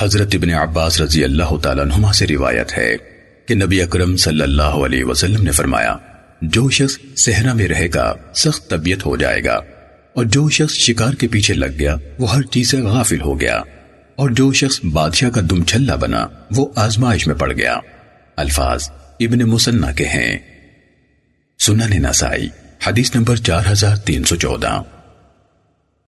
حضرت ابن عباس رضی اللہ تعالیٰ عنہما سے روایت ہے کہ نبی اکرم صلی اللہ علیہ وسلم نے فرمایا، جو شخص صحرا میں رہے گا، سخت طبیعت ہو جائے گا، اور جو شخص شکار کے پیچھے لگ گیا، وہ ہر چیز سے غافل ہو گیا، اور جو شخص بادشاہ کا دم چھلا بنا، وہ آزمائش میں پڑ گیا۔ الفاظ ابن مسنہ کے ہیں۔ سنن نسائی، حدیث نمبر چار ہزار تین سو چودہ۔